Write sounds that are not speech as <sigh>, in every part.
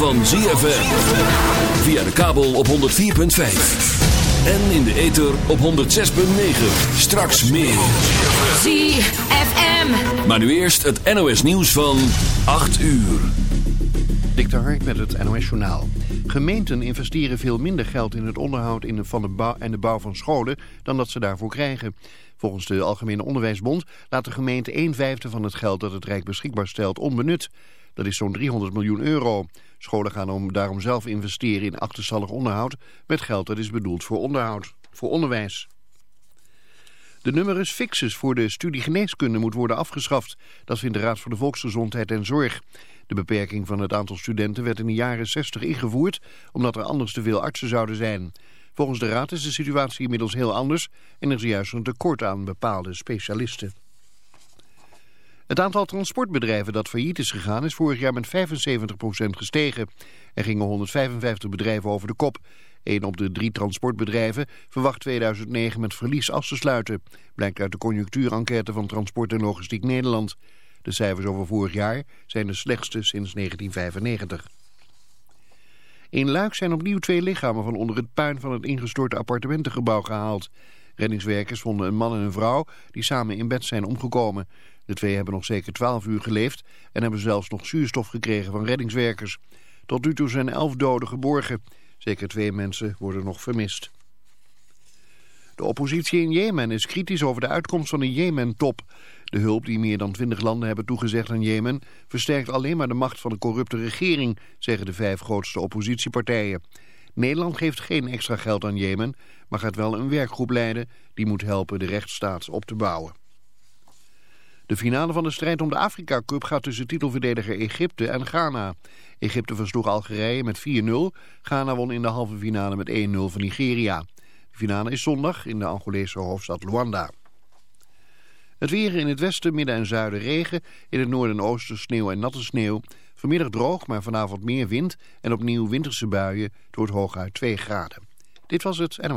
van ZFM. Via de kabel op 104.5. En in de ether op 106.9. Straks meer. ZFM. Maar nu eerst het NOS nieuws van 8 uur. Dik Hark met het NOS journaal. Gemeenten investeren veel minder geld in het onderhoud in de, van de bouw en de bouw van scholen dan dat ze daarvoor krijgen. Volgens de Algemene Onderwijsbond laat de gemeente 1 vijfde van het geld dat het Rijk beschikbaar stelt onbenut. Dat is zo'n 300 miljoen euro. Scholen gaan om, daarom zelf investeren in achterstallig onderhoud... met geld dat is bedoeld voor onderhoud, voor onderwijs. De numerus fixus voor de studie geneeskunde moet worden afgeschaft. Dat vindt de Raad voor de Volksgezondheid en Zorg. De beperking van het aantal studenten werd in de jaren 60 ingevoerd... omdat er anders te veel artsen zouden zijn. Volgens de Raad is de situatie inmiddels heel anders... en er is juist een tekort aan bepaalde specialisten. Het aantal transportbedrijven dat failliet is gegaan is vorig jaar met 75% gestegen. Er gingen 155 bedrijven over de kop. Een op de drie transportbedrijven verwacht 2009 met verlies af te sluiten. Blijkt uit de conjunctuurenquête van Transport en Logistiek Nederland. De cijfers over vorig jaar zijn de slechtste sinds 1995. In Luik zijn opnieuw twee lichamen van onder het puin van het ingestorte appartementengebouw gehaald. Reddingswerkers vonden een man en een vrouw die samen in bed zijn omgekomen. De twee hebben nog zeker twaalf uur geleefd en hebben zelfs nog zuurstof gekregen van reddingswerkers. Tot nu toe zijn elf doden geborgen. Zeker twee mensen worden nog vermist. De oppositie in Jemen is kritisch over de uitkomst van de Jemen-top. De hulp die meer dan twintig landen hebben toegezegd aan Jemen... versterkt alleen maar de macht van de corrupte regering... zeggen de vijf grootste oppositiepartijen. Nederland geeft geen extra geld aan Jemen... maar gaat wel een werkgroep leiden... die moet helpen de rechtsstaat op te bouwen. De finale van de strijd om de Afrika Cup gaat tussen titelverdediger Egypte en Ghana. Egypte versloeg Algerije met 4-0. Ghana won in de halve finale met 1-0 van Nigeria. De finale is zondag in de Angolese hoofdstad Luanda. Het weer in het westen, midden en zuiden regen. In het noorden en oosten sneeuw en natte sneeuw. Vanmiddag droog, maar vanavond meer wind. En opnieuw winterse buien. Het wordt hooguit 2 graden. Dit was het. En...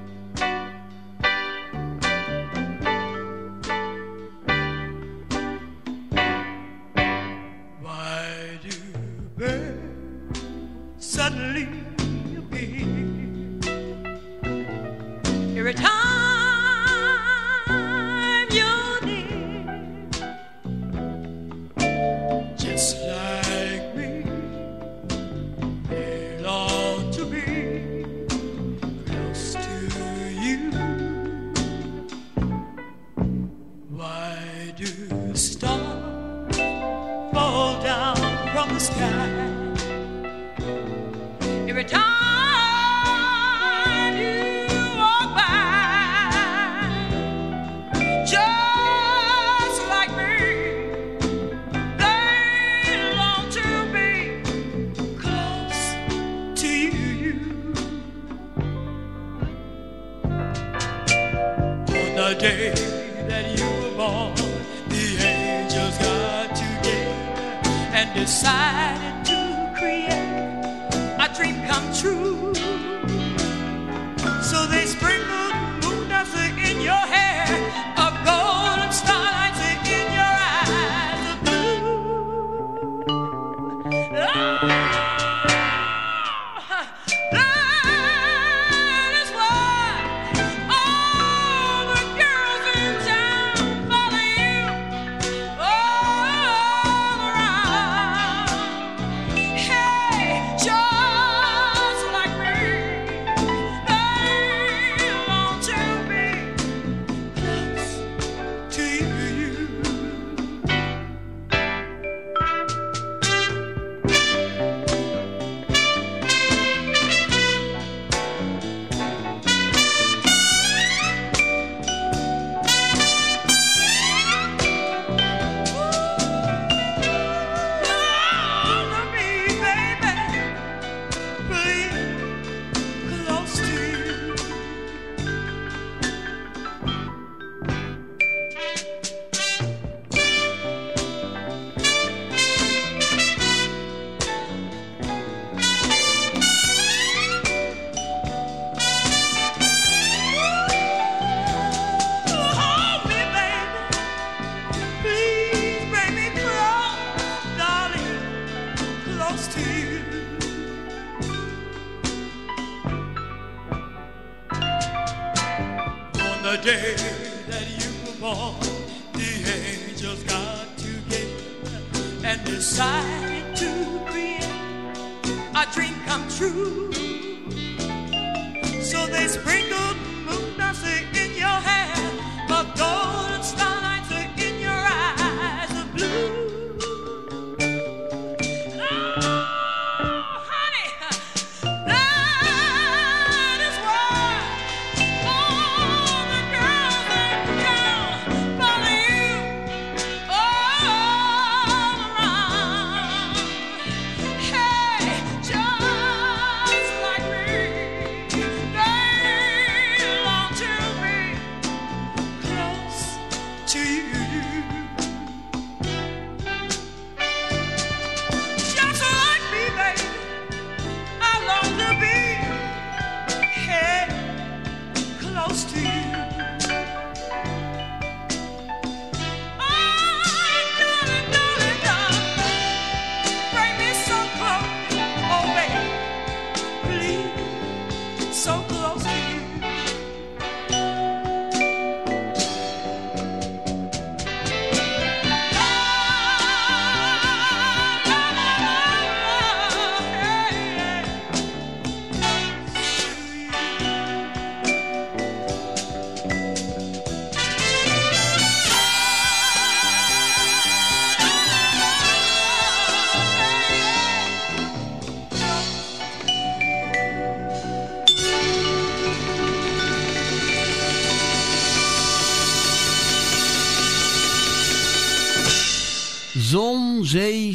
sky.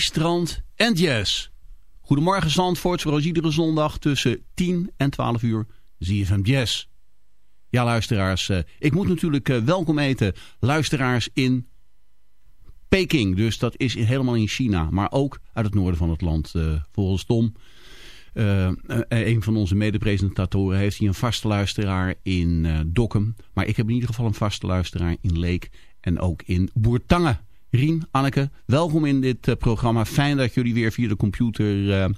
strand en yes. Goedemorgen Zandvoort, zoals iedere zondag tussen 10 en 12 uur zie je van yes. Ja luisteraars, eh, ik moet natuurlijk eh, welkom eten luisteraars in Peking. Dus dat is helemaal in China, maar ook uit het noorden van het land eh, volgens Tom. Uh, een van onze medepresentatoren heeft hier een vaste luisteraar in Dokken. Dokkum. Maar ik heb in ieder geval een vaste luisteraar in Leek en ook in Boertangen. Rien, Anneke, welkom in dit eh, programma. Fijn dat jullie weer via de computer eh,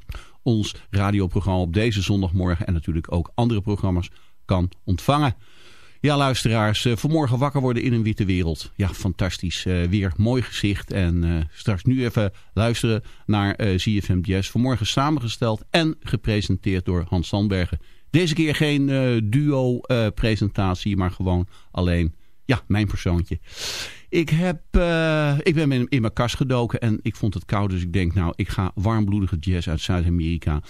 ons radioprogramma op deze zondagmorgen... en natuurlijk ook andere programma's kan ontvangen. Ja, luisteraars, eh, vanmorgen wakker worden in een witte wereld. Ja, fantastisch. Weer mooi gezicht. En straks nu even luisteren naar uh, ZFM Jazz. Vanmorgen samengesteld en gepresenteerd door Hans Sandbergen. Deze keer geen duo-presentatie, maar gewoon alleen ja, mijn persoontje. Ik, heb, ik ben in, in, mijn kast gedoken en ik vond het koud. Dus ik denk, nou, ik ga warmbloedige jazz uit Zuid-Amerika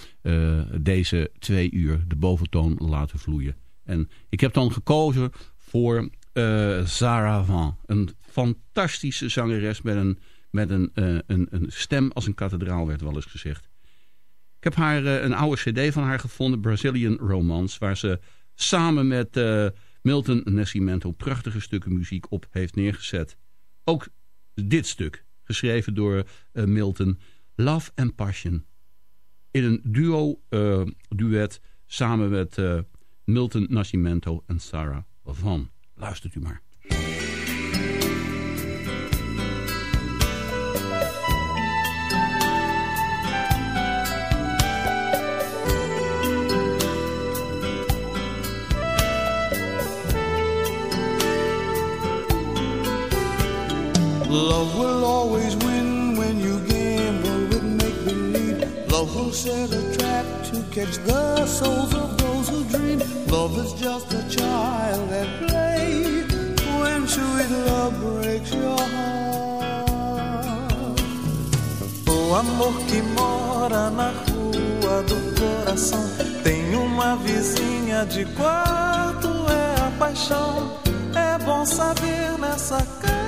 deze twee uur de boventoon laten vloeien. En ik heb dan gekozen voor uh, Zara Van. Een fantastische zangeres met, een, met een, een, een stem als een kathedraal, werd wel eens gezegd. Ik heb haar, een oude cd van haar gevonden, Brazilian Romance... waar ze samen met Milton Nascimento prachtige stukken muziek op heeft neergezet. Ook dit stuk, geschreven door Milton, Love and Passion. In een duo-duet samen met... Milton Nascimento en Sarah Vaughan. Luistert u maar. Love will always win when you gamble with make-believe. Love will set a trap to catch the souls of those who dream. Love is just a child at play when sweet love breaks your heart. O amor que mora na rua do coração tem uma vizinha de quarto, é a paixão. É bom saber nessa casa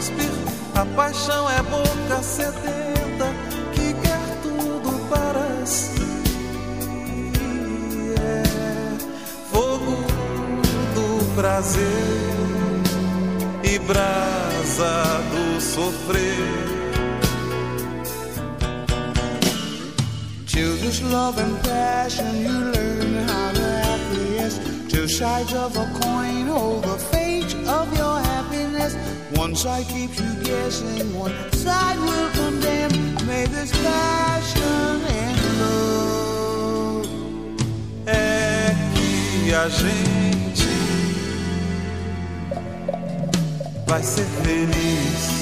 cuspir. A paixão é boca sedenta que quer tudo para si. prazer e brasa do sofrer. Children's love and passion, you learn how to acquiesce. Two sides of a coin hold One side keeps you guessing, one side will condemn. May this passion and love. É que a gente vai ser feliz.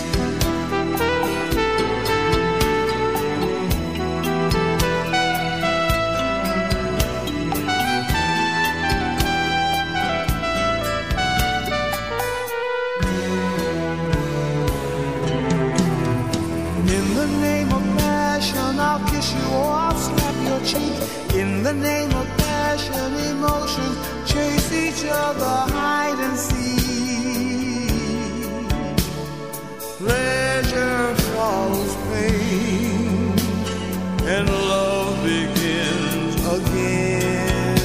The name of passion, emotions chase each other, hide and seek. pleasure follows pain, and love begins again.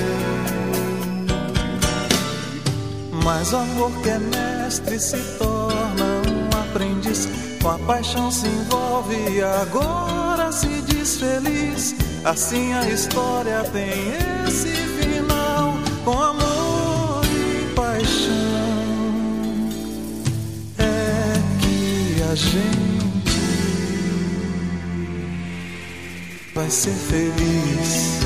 Mas o amor que é mestre se torna um aprendiz. Com a paixão se envolve e agora se diz feliz. Assim a história tem esse final com amor e paixão. a gente vai ser feliz.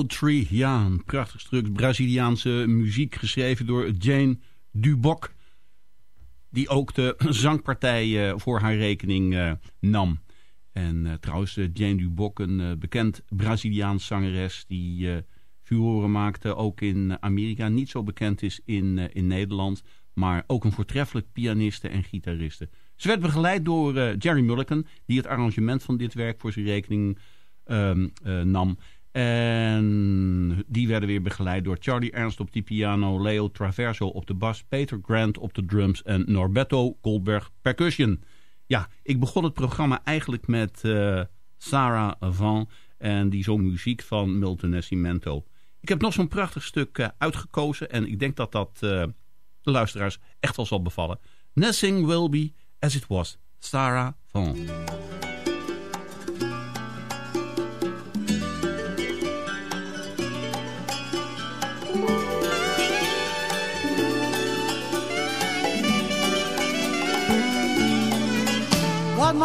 Tree, ja, een prachtig stuk Braziliaanse muziek geschreven door Jane Dubok. Die ook de <clears throat> zangpartij uh, voor haar rekening uh, nam. En uh, trouwens, Jane Dubok, een bekend Braziliaans zangeres die furoren maakte, ook in Amerika. Niet zo bekend is in, in Nederland, maar ook een voortreffelijk pianiste en gitariste. Ze werd begeleid door Jerry Mulligan, die het arrangement van dit werk voor zijn rekening um, nam. En die werden weer begeleid door Charlie Ernst op die piano, Leo Traverso op de bas, Peter Grant op de drums en Norberto Goldberg percussion. Ja, ik begon het programma eigenlijk met uh, Sarah Van en die zong muziek van Milton Nascimento. Ik heb nog zo'n prachtig stuk uh, uitgekozen en ik denk dat dat uh, de luisteraars echt wel zal bevallen. Nothing will be as it was. Sarah Van.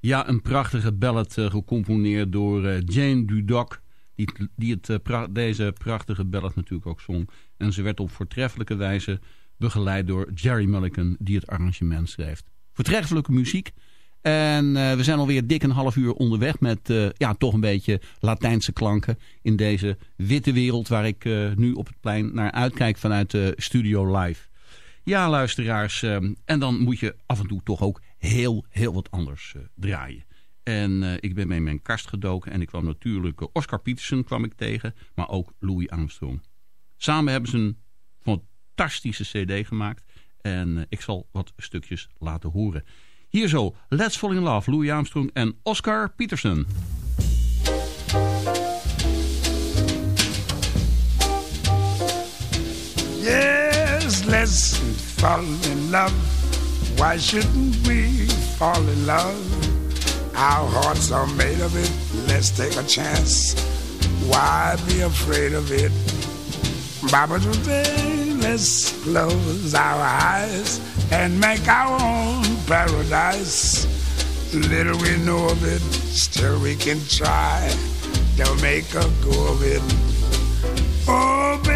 Ja, een prachtige ballad eh, gecomponeerd door eh, Jane Dudok. Die, die het, eh, deze prachtige ballad natuurlijk ook zong. En ze werd op voortreffelijke wijze begeleid door Jerry Mulligan, die het arrangement schreef. Voortreffelijke muziek. En we zijn alweer dik een half uur onderweg met ja, toch een beetje Latijnse klanken in deze witte wereld waar ik nu op het plein naar uitkijk vanuit studio live. Ja, luisteraars. en dan moet je af en toe toch ook heel, heel wat anders eh, draaien. En eh, ik ben mee in mijn kast gedoken en ik kwam natuurlijk eh, Oscar Peterson kwam ik tegen, maar ook Louis Armstrong. Samen hebben ze een fantastische cd gemaakt en ik zal wat stukjes laten horen. Hier zo, Let's Fall in Love, Louis Armstrong en Oscar Peterson. Yes, let's fall in love. Why shouldn't we fall in love? Our hearts are made of it. Let's take a chance. Why be afraid of it? Baba today, let's close our eyes and make our own paradise. Little we know of it, still we can try to make a go of it. Oh, baby,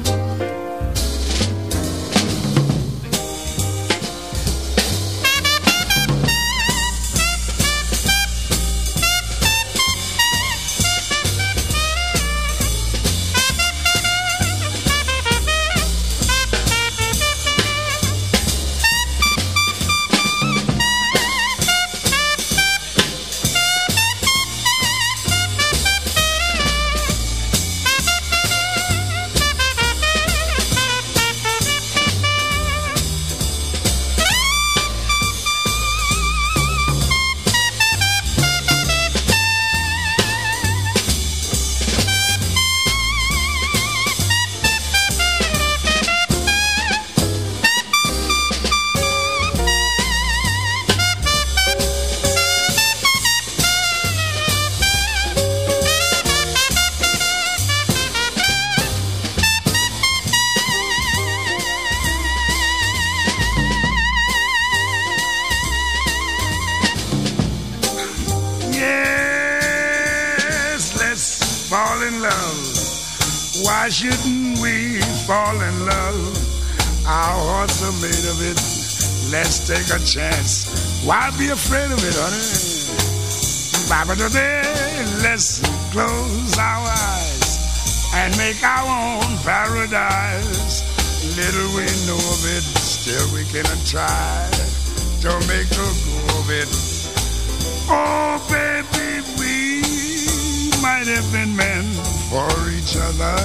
Be afraid of it, honey? Baba today, let's close our eyes and make our own paradise. Little we know of it, still we can try to make a go of it. Oh, baby, we might have been meant for each other.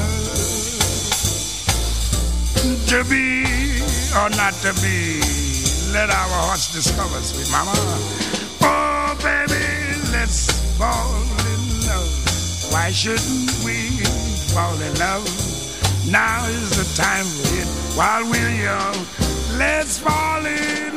To be or not to be, let our hearts discover, sweet mama. Oh, baby, let's fall in love. Why shouldn't we fall in love? Now is the time for it while we're young. Let's fall in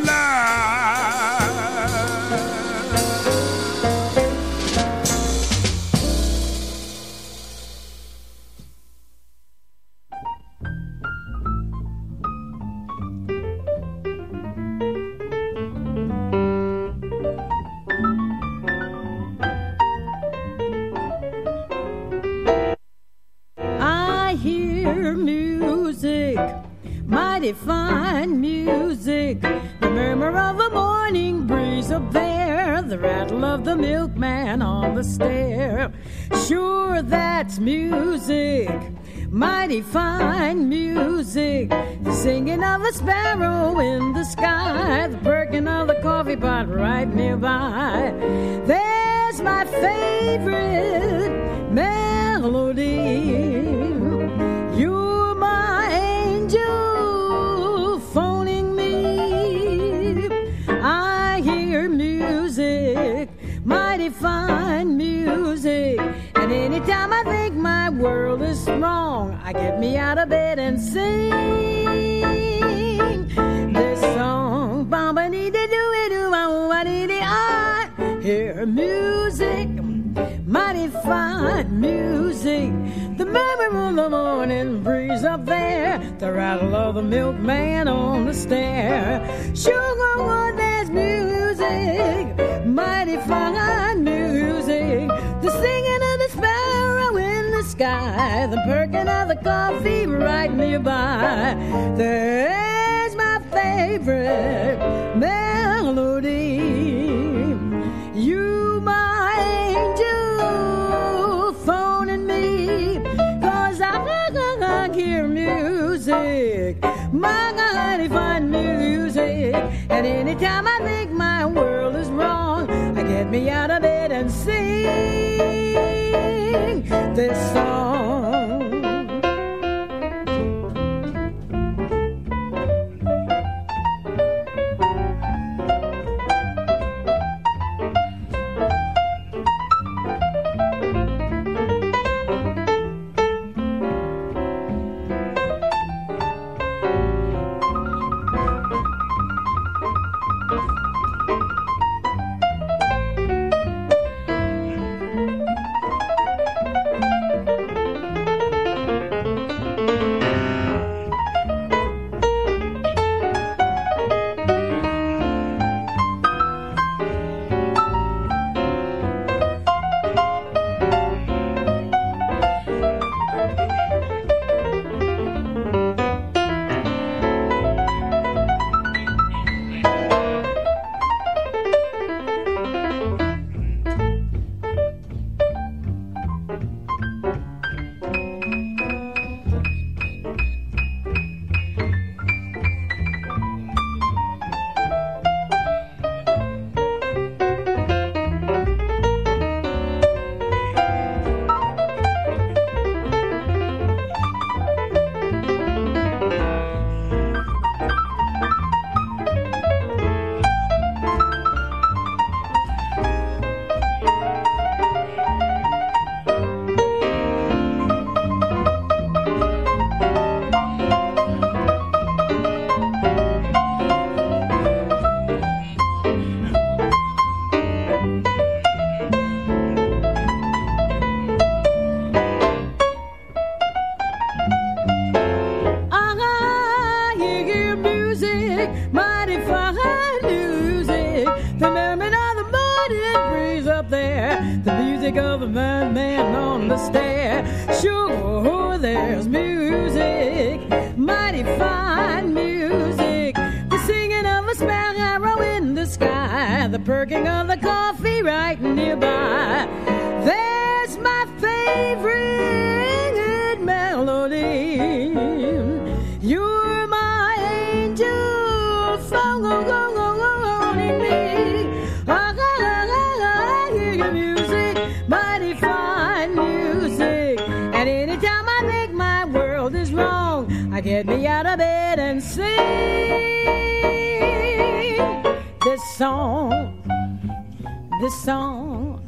fine music. The murmur of a morning breeze up there, the rattle of the milkman on the stair. Sure, that's music, mighty fine music. The singing of a sparrow in the sky, the perking of the coffee pot right nearby. There's my favorite melody. My world is wrong, I get me out of bed and sing this song. Ba-ba-dee-dee-doo-doo, oh, ba-ba-dee-dee. I hear music, mighty fine music. The murmur of the morning breeze up there, the rattle of the milkman on the stair. Sugar, what there's music, mighty fine music. The singing of the sparrow sky, the perking of the coffee right nearby. There's my favorite melody. You, my angel, phoning me, cause I, I hear music, my mighty fine music. And anytime I think my world is wrong, I get me out of bed and sing this song. The perking of the coffee right nearby. There's my favorite melody. You're my angel, phoning oh, oh, oh, me. Ah, ah, ah, I hear your music, music. And anytime I think my world is wrong, I get me out of bed and sing song. This song.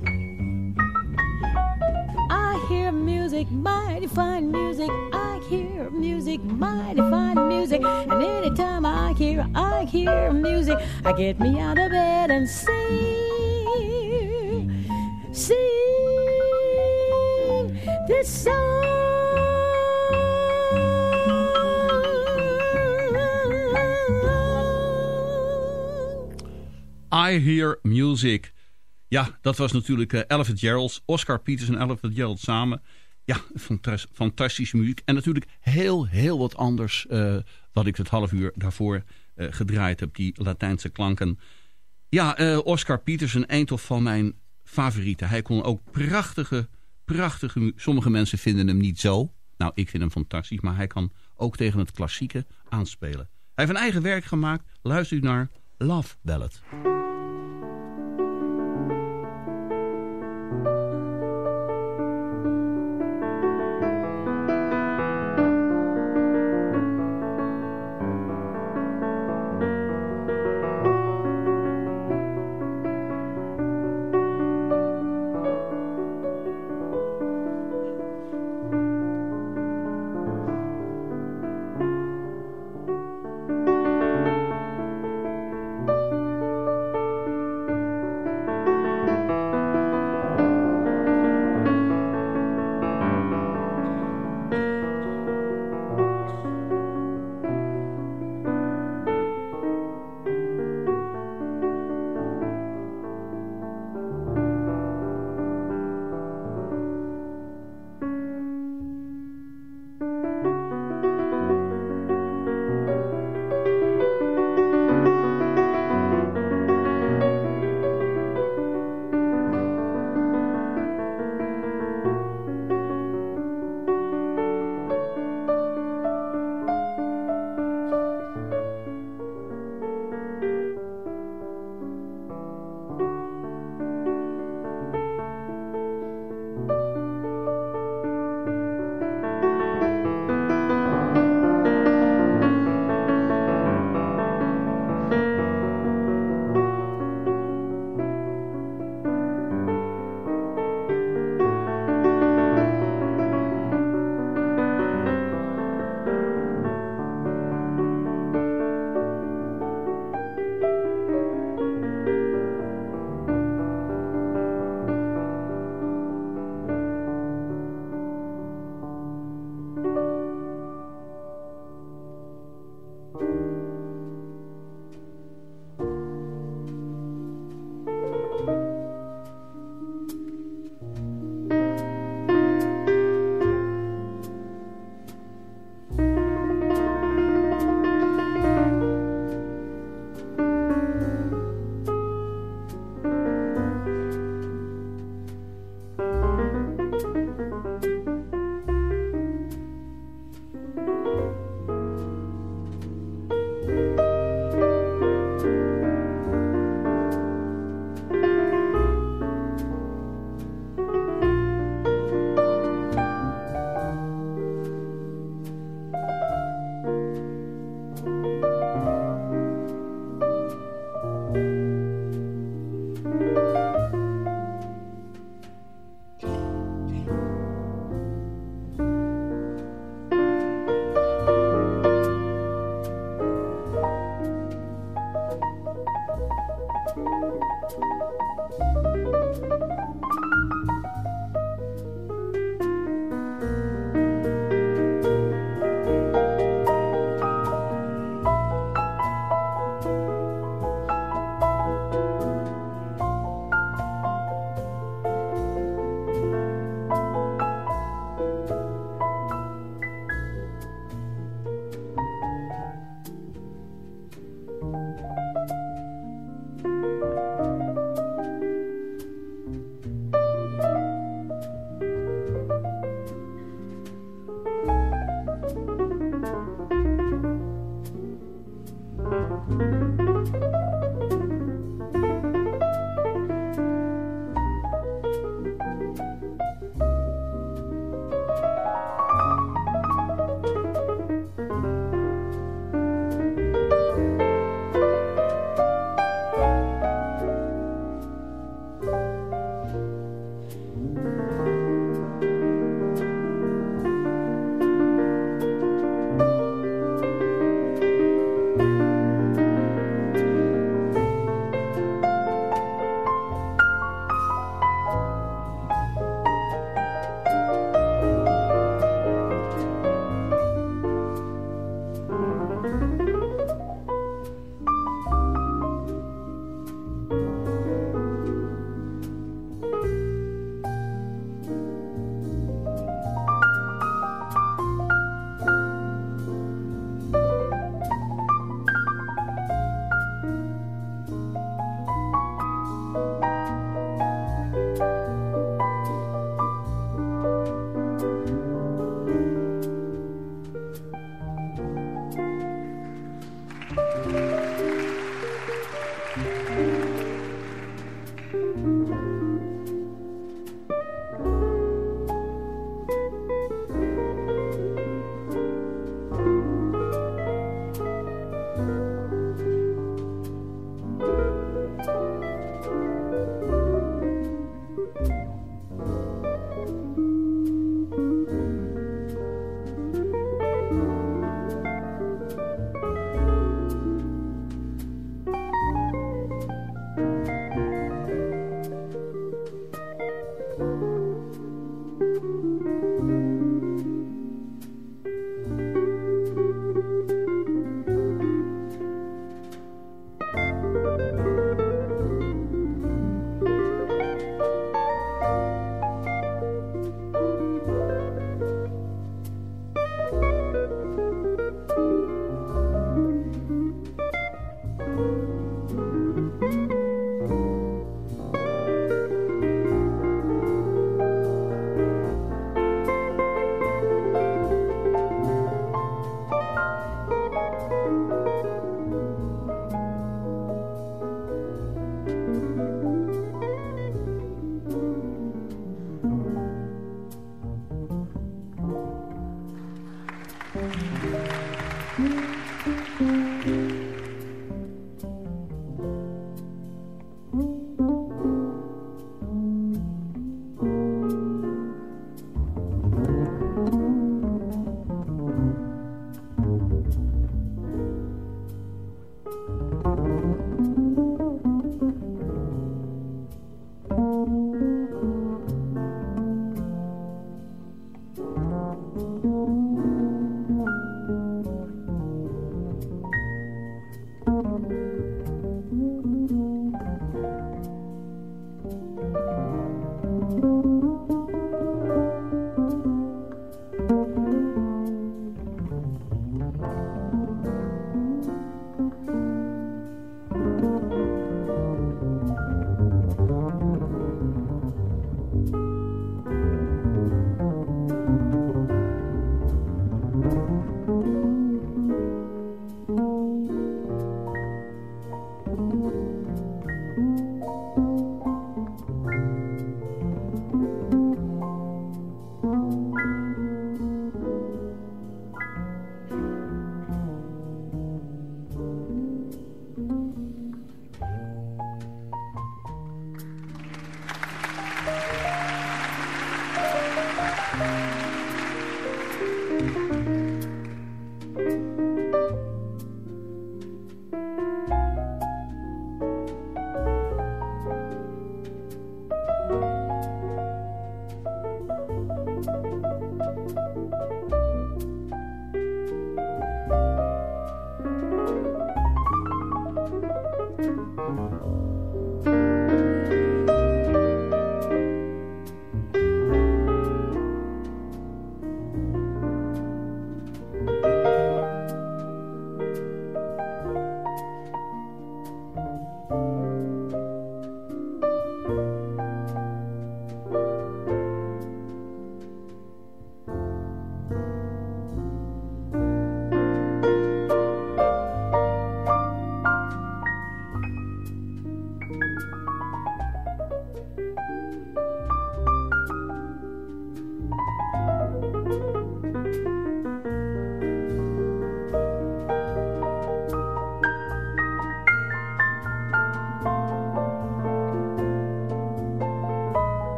I hear music, mighty fine music. I hear music, mighty fine music. And anytime I hear, I hear music, I get me out of bed and sing, sing this song. I Hear Music. Ja, dat was natuurlijk Elvis Gerald, Oscar Peters en Elvis Gerald samen. Ja, fantas fantastische muziek. En natuurlijk heel, heel wat anders uh, wat ik het half uur daarvoor uh, gedraaid heb. Die Latijnse klanken. Ja, Oscar Peters, een eindhof van mijn favorieten. Hij kon ook prachtige, prachtige... Sommige mensen vinden hem niet zo. Nou, ik vind hem fantastisch. Maar hij kan ook tegen het klassieke aanspelen. Hij heeft een eigen werk gemaakt. Luister u naar Love Ballad.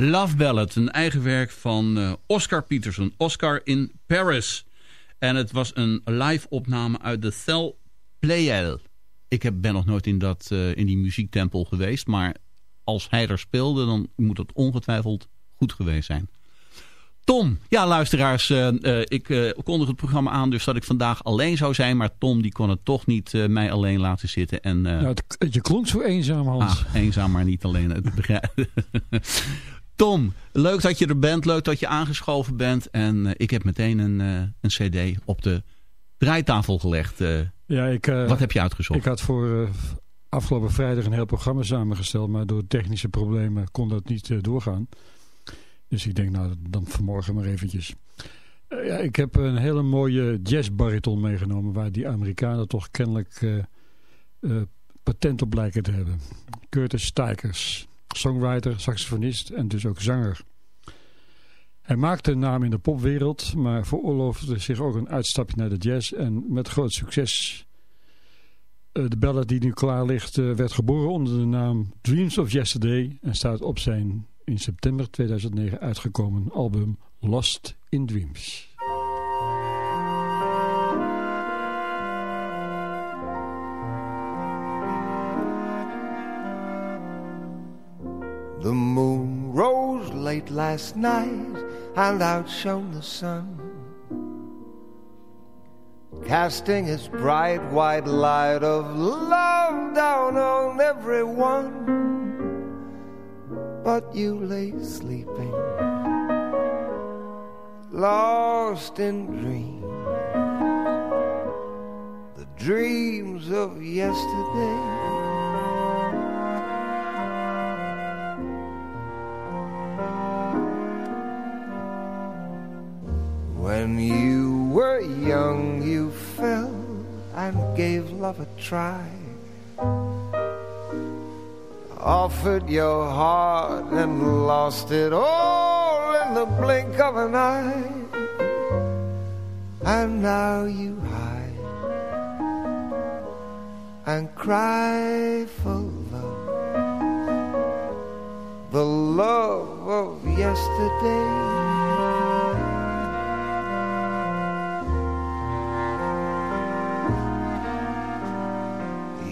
Love Ballad, een eigen werk van uh, Oscar Peterson. Oscar in Paris. En het was een live opname uit de Thel Playel. Ik heb, ben nog nooit in, dat, uh, in die muziektempel geweest. Maar als hij er speelde, dan moet het ongetwijfeld goed geweest zijn. Tom, ja luisteraars, uh, uh, ik uh, kondig het programma aan dus dat ik vandaag alleen zou zijn. Maar Tom die kon het toch niet mij alleen laten zitten. En, nou, het, je klonk zo eenzaam Hans. Ach, eenzaam maar niet alleen. <laughs> Tom, leuk dat je er bent. Leuk dat je aangeschoven bent. En uh, ik heb meteen een, uh, een cd op de draaitafel gelegd. Uh, ja, ik, wat heb je uitgezocht? Ik had voor afgelopen vrijdag een heel programma samengesteld. Maar door technische problemen kon dat niet doorgaan. Dus ik denk, nou, dan vanmorgen maar eventjes. ja, ik heb een hele mooie jazzbariton meegenomen... waar die Amerikanen toch kennelijk patent op blijken te hebben. Curtis Stikers songwriter, saxofonist en dus ook zanger. Hij maakte een naam in de popwereld, maar veroorloofde zich ook een uitstapje naar de jazz en met groot succes. Eh, de ballad die nu klaar ligt eh, werd geboren onder de naam Dreams of Yesterday en staat op zijn in september 2009 uitgekomen album Lost in Dreams. Last night and outshone the sun, casting his bright white light of love down on everyone. But you lay sleeping, lost in dreams, the dreams of yesterday. Love a try. Offered your heart and lost it all in the blink of an eye. and now you hide and cry for love, the love of yesterday.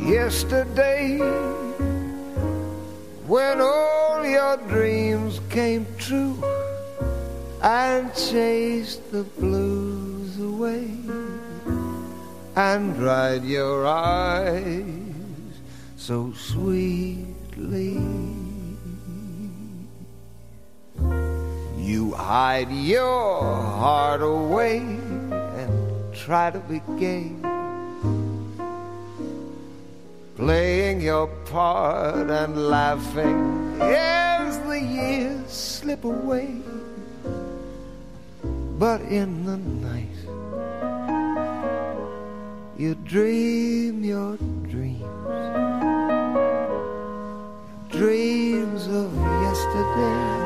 Yesterday, when all your dreams came true and chased the blues away and dried your eyes so sweetly. You hide your heart away and try to be gay, playing your part and laughing as the years slip away. But in the night, you dream your dreams, dreams of yesterday.